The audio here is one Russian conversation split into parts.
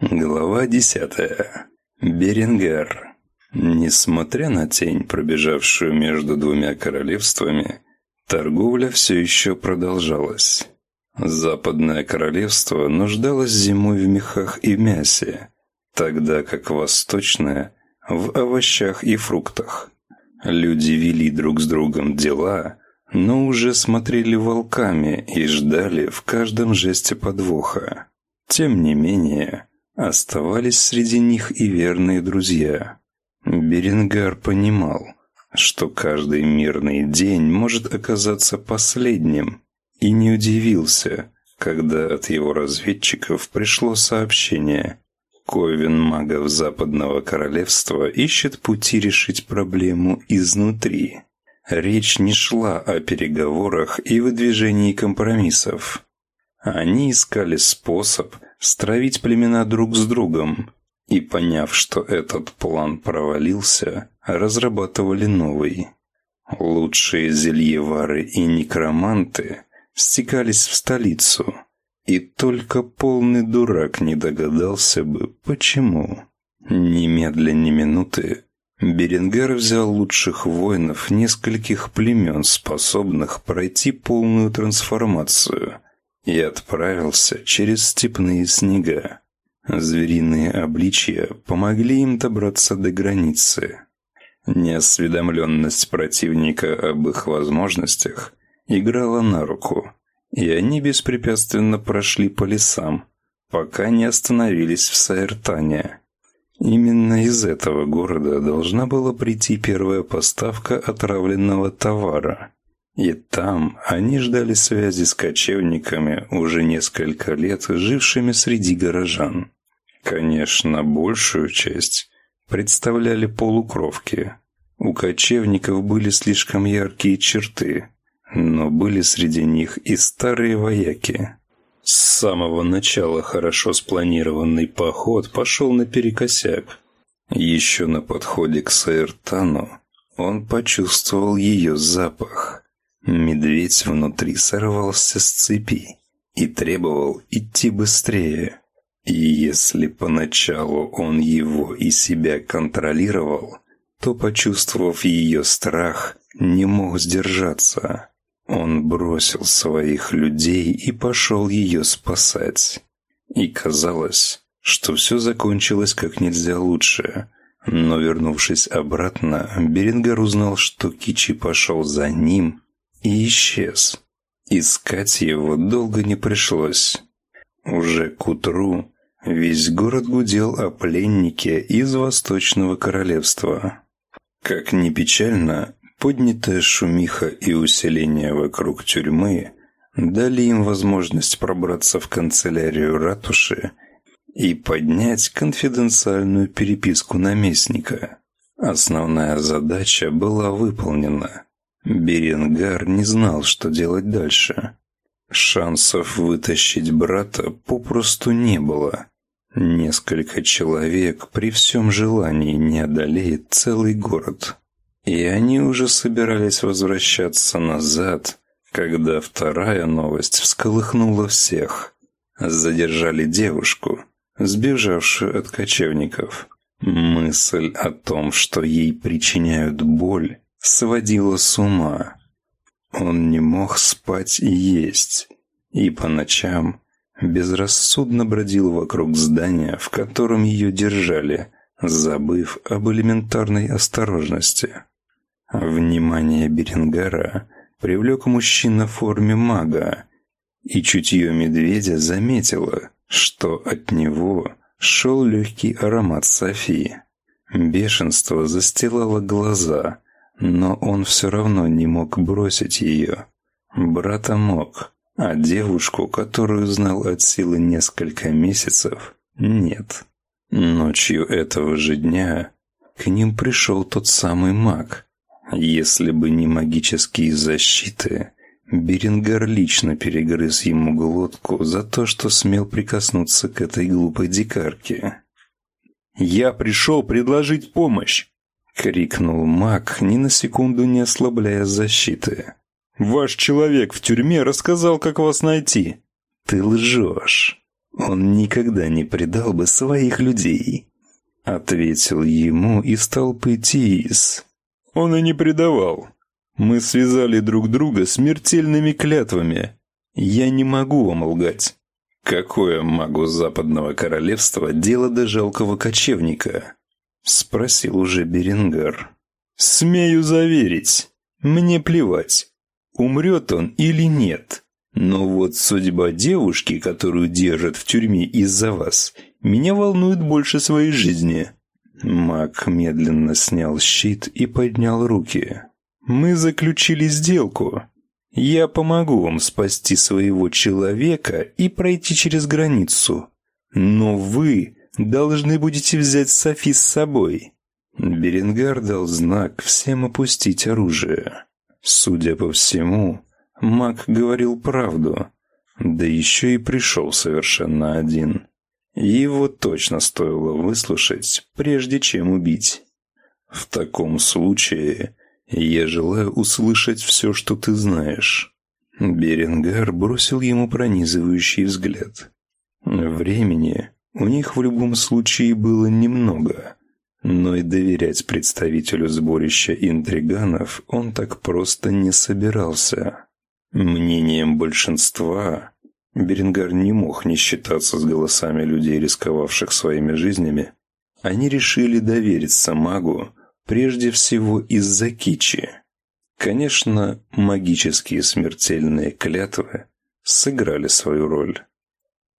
Глава десятая. Беренгар. Несмотря на тень, пробежавшую между двумя королевствами, торговля все еще продолжалась. Западное королевство нуждалось зимой в мехах и мясе, тогда как восточное – в овощах и фруктах. Люди вели друг с другом дела, но уже смотрели волками и ждали в каждом жесте подвоха. Тем не менее, Оставались среди них и верные друзья. Беренгар понимал, что каждый мирный день может оказаться последним, и не удивился, когда от его разведчиков пришло сообщение. Ковен магов Западного Королевства ищет пути решить проблему изнутри. Речь не шла о переговорах и выдвижении компромиссов. Они искали способ – стравить племена друг с другом, и, поняв, что этот план провалился, разрабатывали новый. Лучшие зельевары и некроманты стекались в столицу, и только полный дурак не догадался бы, почему. Немедля ни минуты Беренгер взял лучших воинов нескольких племен, способных пройти полную трансформацию – и отправился через степные снега. Звериные обличья помогли им добраться до границы. Неосведомленность противника об их возможностях играла на руку, и они беспрепятственно прошли по лесам, пока не остановились в Саэртане. Именно из этого города должна была прийти первая поставка отравленного товара. И там они ждали связи с кочевниками, уже несколько лет жившими среди горожан. Конечно, большую часть представляли полукровки. У кочевников были слишком яркие черты, но были среди них и старые вояки. С самого начала хорошо спланированный поход пошел наперекосяк. Еще на подходе к Саэртану он почувствовал ее запах – Медведь внутри сорвался с цепи и требовал идти быстрее. И если поначалу он его и себя контролировал, то, почувствовав ее страх, не мог сдержаться. Он бросил своих людей и пошел ее спасать. И казалось, что все закончилось как нельзя лучше. Но вернувшись обратно, Берингер узнал, что Кичи пошел за ним и исчез. Искать его долго не пришлось. Уже к утру весь город гудел о пленнике из Восточного Королевства. Как ни печально, поднятая шумиха и усиление вокруг тюрьмы дали им возможность пробраться в канцелярию ратуши и поднять конфиденциальную переписку наместника. Основная задача была выполнена – Беренгар не знал, что делать дальше. Шансов вытащить брата попросту не было. Несколько человек при всем желании не одолеет целый город. И они уже собирались возвращаться назад, когда вторая новость всколыхнула всех. Задержали девушку, сбежавшую от кочевников. Мысль о том, что ей причиняют боль, сводила с ума. Он не мог спать и есть, и по ночам безрассудно бродил вокруг здания, в котором ее держали, забыв об элементарной осторожности. Внимание Берингара привлек мужчина в форме мага, и чутье медведя заметило, что от него шел легкий аромат Софии. Бешенство застилало глаза, но он все равно не мог бросить ее. Брата мог, а девушку, которую знал от силы несколько месяцев, нет. Ночью этого же дня к ним пришел тот самый маг. Если бы не магические защиты, Берингар лично перегрыз ему глотку за то, что смел прикоснуться к этой глупой дикарке. «Я пришел предложить помощь!» Крикнул маг, ни на секунду не ослабляя защиты. «Ваш человек в тюрьме рассказал, как вас найти». «Ты лжешь». он никогда не предал бы своих людей. Ответил ему из толпы Тиис. Он и не предавал. Мы связали друг друга смертельными клятвами. Я не могу вам лгать. Какое магу Западного Королевства дело до жалкого кочевника? Спросил уже Беренгар. Смею заверить, мне плевать, умрет он или нет. Но вот судьба девушки, которую держат в тюрьме из-за вас, меня волнует больше своей жизни. Маг медленно снял щит и поднял руки. Мы заключили сделку. Я помогу вам спасти своего человека и пройти через границу. Но вы должны будете взять Софи с собой. Беренгар дал знак всем опустить оружие. Судя по всему, маг говорил правду, да еще и пришел совершенно один. Его точно стоило выслушать, прежде чем убить. В таком случае я желаю услышать все, что ты знаешь. Беренгар бросил ему пронизывающий взгляд. Времени у них в любом случае было немного, но и доверять представителю сборища интриганов он так просто не собирался. Мнением большинства Беренгар не мог не считаться с голосами людей, рисковавших своими жизнями. Они решили довериться магу, Прежде всего из-за кичи. Конечно, магические смертельные клятвы сыграли свою роль.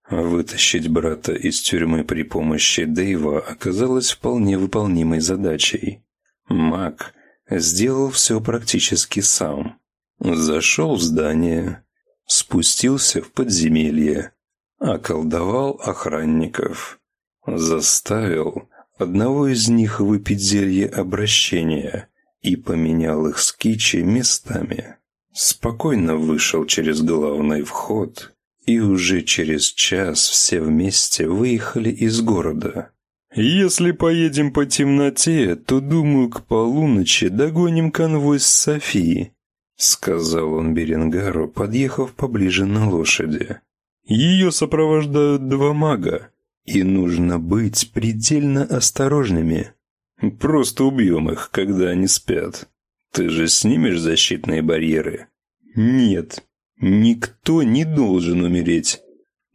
Вытащить брата из тюрьмы при помощи Дэйва оказалось вполне выполнимой задачей. Маг сделал все практически сам. Зашел в здание, спустился в подземелье, околдовал охранников, заставил одного из них выпить зелье обращения и поменял их с Кичи местами. Спокойно вышел через главный вход, и уже через час все вместе выехали из города. «Если поедем по темноте, то, думаю, к полуночи догоним конвой с Софией», сказал он Беренгару, подъехав поближе на лошади. «Ее сопровождают два мага, и нужно быть предельно осторожными. Просто убьем их, когда они спят. Ты же снимешь защитные барьеры? Нет, никто не должен умереть.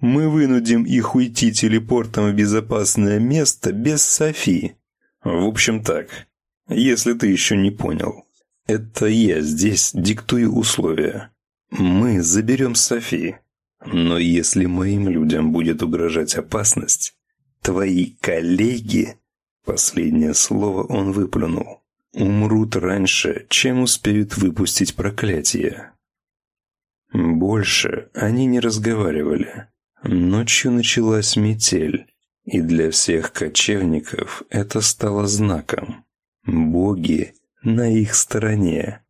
Мы вынудим их уйти телепортом в безопасное место без Софи. В общем так, если ты еще не понял. Это я здесь диктую условия. Мы заберем Софи. Но если моим людям будет угрожать опасность, твои коллеги, последнее слово он выплюнул, умрут раньше, чем успеют выпустить проклятие. Больше они не разговаривали. Ночью началась метель, и для всех кочевников это стало знаком. Боги на их стороне.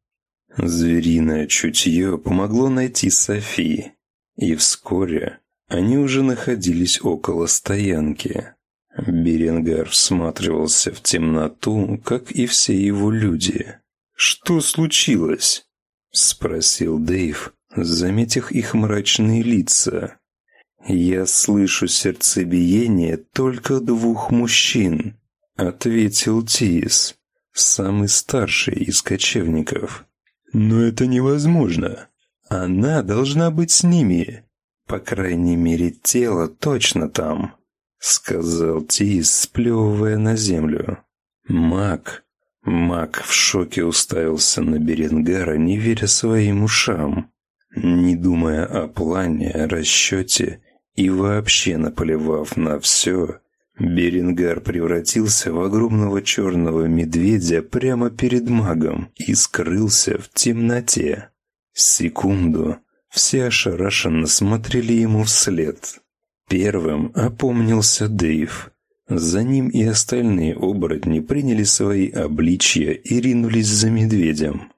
Звериное чутье помогло найти Софии, и вскоре они уже находились около стоянки. Беренгар всматривался в темноту, как и все его люди. «Что случилось?» — спросил Дэйв, заметив их мрачные лица. «Я слышу сердцебиение только двух мужчин», — ответил Тис, самый старший из кочевников. «Но это невозможно. Она должна быть с ними. По крайней мере, тело точно там», — сказал Тис, сплевывая на землю. «Маг». Маг в шоке уставился на Беренгара, не веря своим ушам, не думая о плане, расчете и вообще наплевав на все, Беренгар превратился в огромного черного медведя прямо перед магом и скрылся в темноте. Секунду все ошарашенно смотрели ему вслед. Первым опомнился Дэйв. За ним и остальные оборотни приняли свои обличья и ринулись за медведем.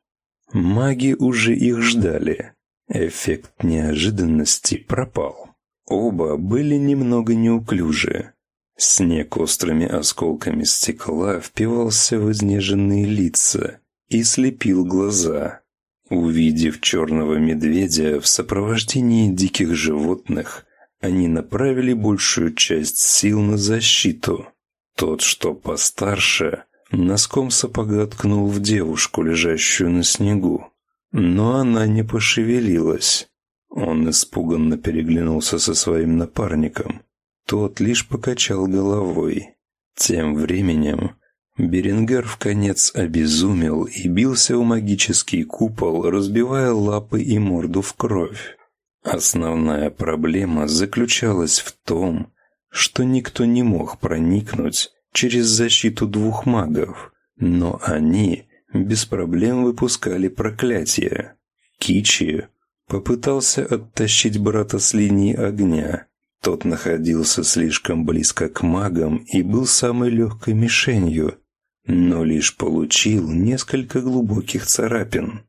Маги уже их ждали. Эффект неожиданности пропал. Оба были немного неуклюжи. Снег острыми осколками стекла впивался в изнеженные лица и слепил глаза. Увидев черного медведя в сопровождении диких животных, они направили большую часть сил на защиту. Тот, что постарше, носком сапога ткнул в девушку, лежащую на снегу. Но она не пошевелилась. Он испуганно переглянулся со своим напарником. Тот лишь покачал головой. Тем временем Беренгер в конец обезумел и бился в магический купол, разбивая лапы и морду в кровь. Основная проблема заключалась в том, что никто не мог проникнуть через защиту двух магов, но они без проблем выпускали проклятия. Кичи попытался оттащить брата с линии огня. Тот находился слишком близко к магам и был самой легкой мишенью, но лишь получил несколько глубоких царапин.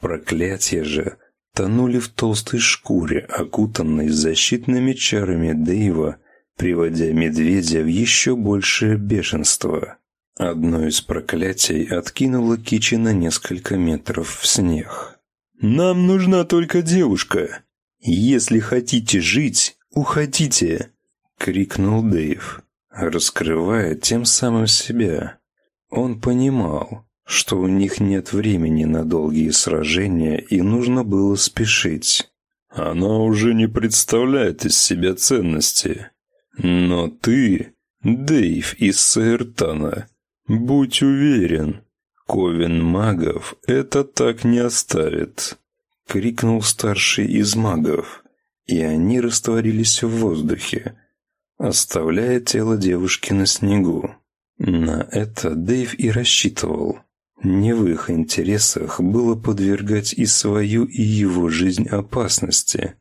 Проклятия же тонули в толстой шкуре, окутанной защитными чарами Дэйва, приводя медведя в еще большее бешенство. Одно из проклятий откинуло Кичи на несколько метров в снег. «Нам нужна только девушка. Если хотите жить, уходите!» — крикнул Дэйв, раскрывая тем самым себя. Он понимал, что у них нет времени на долгие сражения и нужно было спешить. Она уже не представляет из себя ценности. Но ты, Дэйв из Саэртана, будь уверен, Ковен магов это так не оставит. Крикнул старший из магов, и они растворились в воздухе, оставляя тело девушки на снегу. На это Дэйв и рассчитывал. Не в их интересах было подвергать и свою, и его жизнь опасности.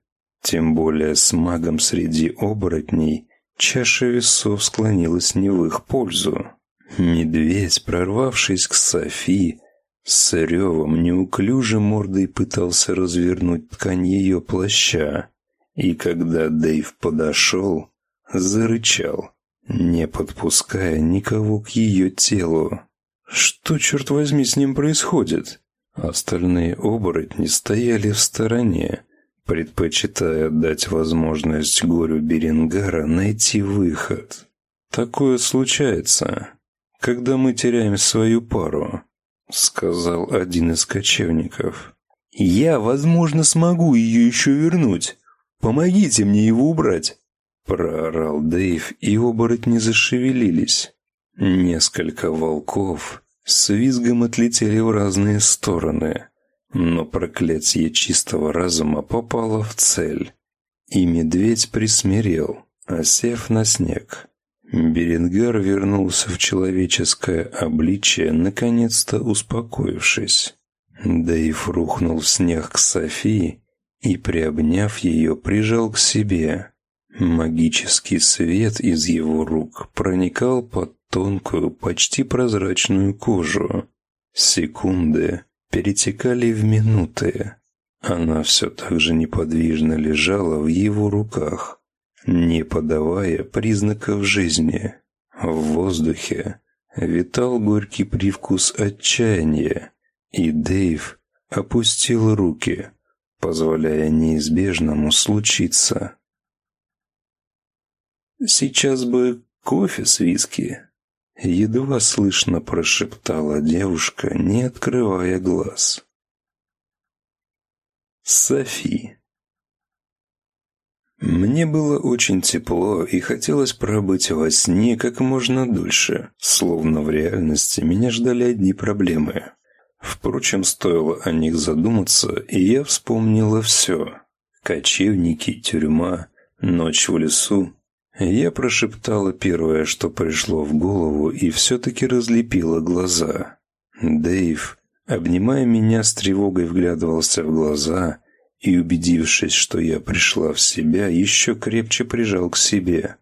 Тем более с магом среди оборотней чаша весов склонилась не в их пользу. Медведь, прорвавшись к Софи, с ревом неуклюже мордой пытался развернуть ткань ее плаща. И когда Дэйв подошел, зарычал, не подпуская никого к ее телу. Что, черт возьми, с ним происходит? Остальные оборотни стояли в стороне, предпочитая дать возможность горю Берингара найти выход. Такое случается, когда мы теряем свою пару, сказал один из кочевников. Я, возможно, смогу ее еще вернуть. Помогите мне его убрать, проорал Дэйв, и оборотни зашевелились. Несколько волков с визгом отлетели в разные стороны, но проклятие чистого разума попало в цель, и медведь присмирел, осев на снег. Беренгар вернулся в человеческое обличие, наконец-то успокоившись. Дэйв рухнул в снег к Софии и, приобняв ее, прижал к себе. Магический свет из его рук проникал под тонкую, почти прозрачную кожу. Секунды перетекали в минуты. Она все так же неподвижно лежала в его руках, не подавая признаков жизни. В воздухе витал горький привкус отчаяния, и Дэйв опустил руки, позволяя неизбежному случиться. Сейчас бы кофе с виски. Едва слышно прошептала девушка, не открывая глаз. Софи. Мне было очень тепло и хотелось пробыть во сне как можно дольше, словно в реальности меня ждали одни проблемы. Впрочем, стоило о них задуматься, и я вспомнила все. Кочевники, тюрьма, ночь в лесу, я прошептала первое, что пришло в голову, и все-таки разлепила глаза. Дэйв, обнимая меня с тревогой, вглядывался в глаза и, убедившись, что я пришла в себя, еще крепче прижал к себе.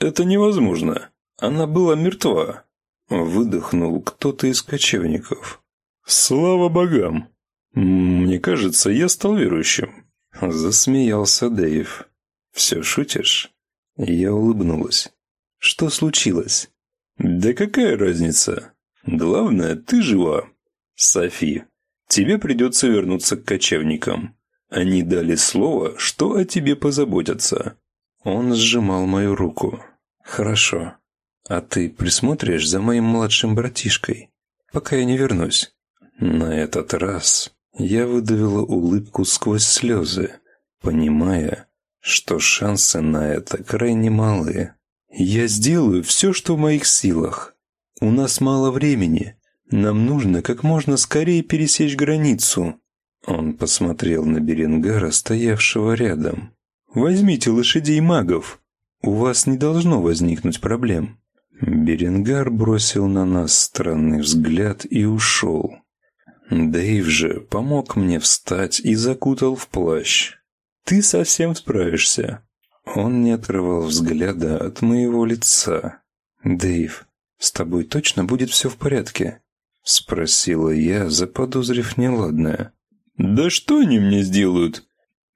«Это невозможно. Она была мертва», — выдохнул кто-то из кочевников. «Слава богам! Мне кажется, я стал верующим», — засмеялся Дэйв. «Все шутишь?» Я улыбнулась. «Что случилось?» «Да какая разница? Главное, ты жива. Софи, тебе придется вернуться к кочевникам. Они дали слово, что о тебе позаботятся. Он сжимал мою руку. «Хорошо. А ты присмотришь за моим младшим братишкой, пока я не вернусь?» На этот раз я выдавила улыбку сквозь слезы, понимая, что шансы на это крайне малы. «Я сделаю все, что в моих силах. У нас мало времени. Нам нужно как можно скорее пересечь границу». Он посмотрел на Беренгара, стоявшего рядом. «Возьмите лошадей магов. У вас не должно возникнуть проблем». Беренгар бросил на нас странный взгляд и ушел. Дэйв же помог мне встать и закутал в плащ. «Ты совсем справишься». Он не отрывал взгляда от моего лица. «Дэйв, с тобой точно будет все в порядке?» Спросила я, заподозрив неладное. «Да что они мне сделают?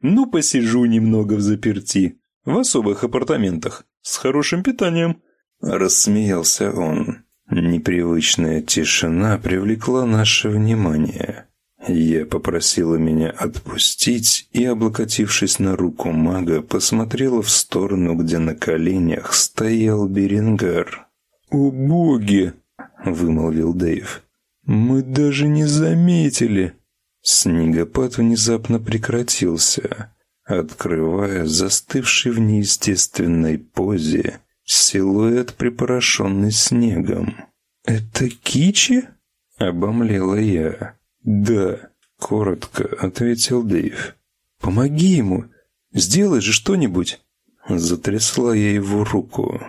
Ну, посижу немного в заперти, в особых апартаментах, с хорошим питанием». Рассмеялся он. Непривычная тишина привлекла наше внимание. Я попросила меня отпустить и, облокотившись на руку мага, посмотрела в сторону, где на коленях стоял Берингар. «О боги!» — вымолвил Дэйв. «Мы даже не заметили!» Снегопад внезапно прекратился, открывая застывший в неестественной позе Силуэт, припорошенный снегом. «Это Кичи?» — обомлела я. «Да», — коротко ответил Дэйв. «Помоги ему! Сделай же что-нибудь!» Затрясла я его руку.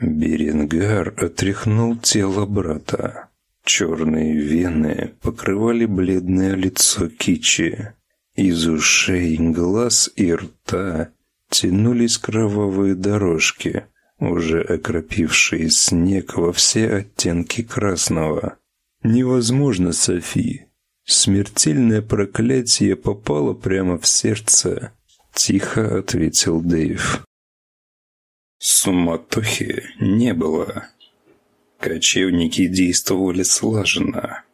Беренгар отряхнул тело брата. Черные вены покрывали бледное лицо Кичи. Из ушей, глаз и рта тянулись кровавые дорожки, уже окропившие снег во все оттенки красного. «Невозможно, Софи. Смертельное проклятие попало прямо в сердце», — тихо ответил Дэйв. Суматохи не было. Кочевники действовали слаженно.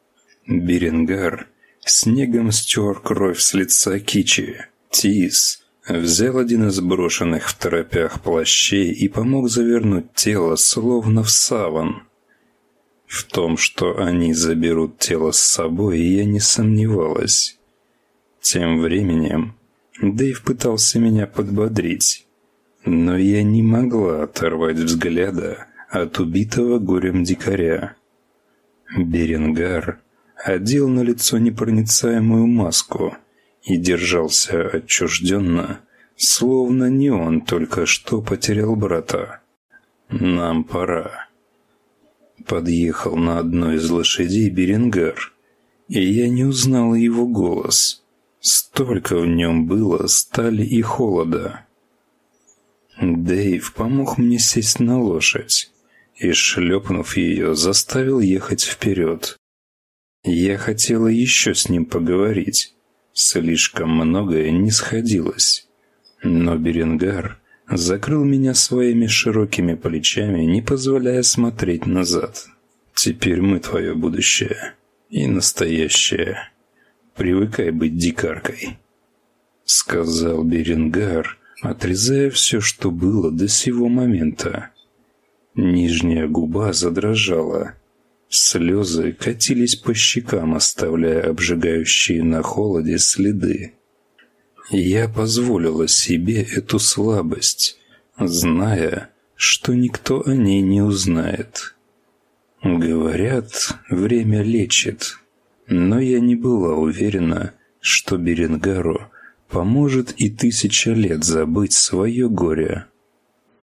Беренгар снегом стер кровь с лица Кичи. Тис Взял один из брошенных в торопях плащей и помог завернуть тело, словно в саван. В том, что они заберут тело с собой, я не сомневалась. Тем временем Дэйв пытался меня подбодрить, но я не могла оторвать взгляда от убитого горем дикаря. Беренгар одел на лицо непроницаемую маску – и держался отчужденно, словно не он только что потерял брата. «Нам пора». Подъехал на одной из лошадей Беренгар, и я не узнал его голос. Столько в нем было стали и холода. Дэйв помог мне сесть на лошадь и, шлепнув ее, заставил ехать вперед. Я хотела еще с ним поговорить, Слишком многое не сходилось. Но Беренгар закрыл меня своими широкими плечами, не позволяя смотреть назад. «Теперь мы твое будущее и настоящее. Привыкай быть дикаркой», — сказал Беренгар, отрезая все, что было до сего момента. Нижняя губа задрожала, Слезы катились по щекам, оставляя обжигающие на холоде следы. Я позволила себе эту слабость, зная, что никто о ней не узнает. Говорят, время лечит, но я не была уверена, что Беренгару поможет и тысяча лет забыть свое горе.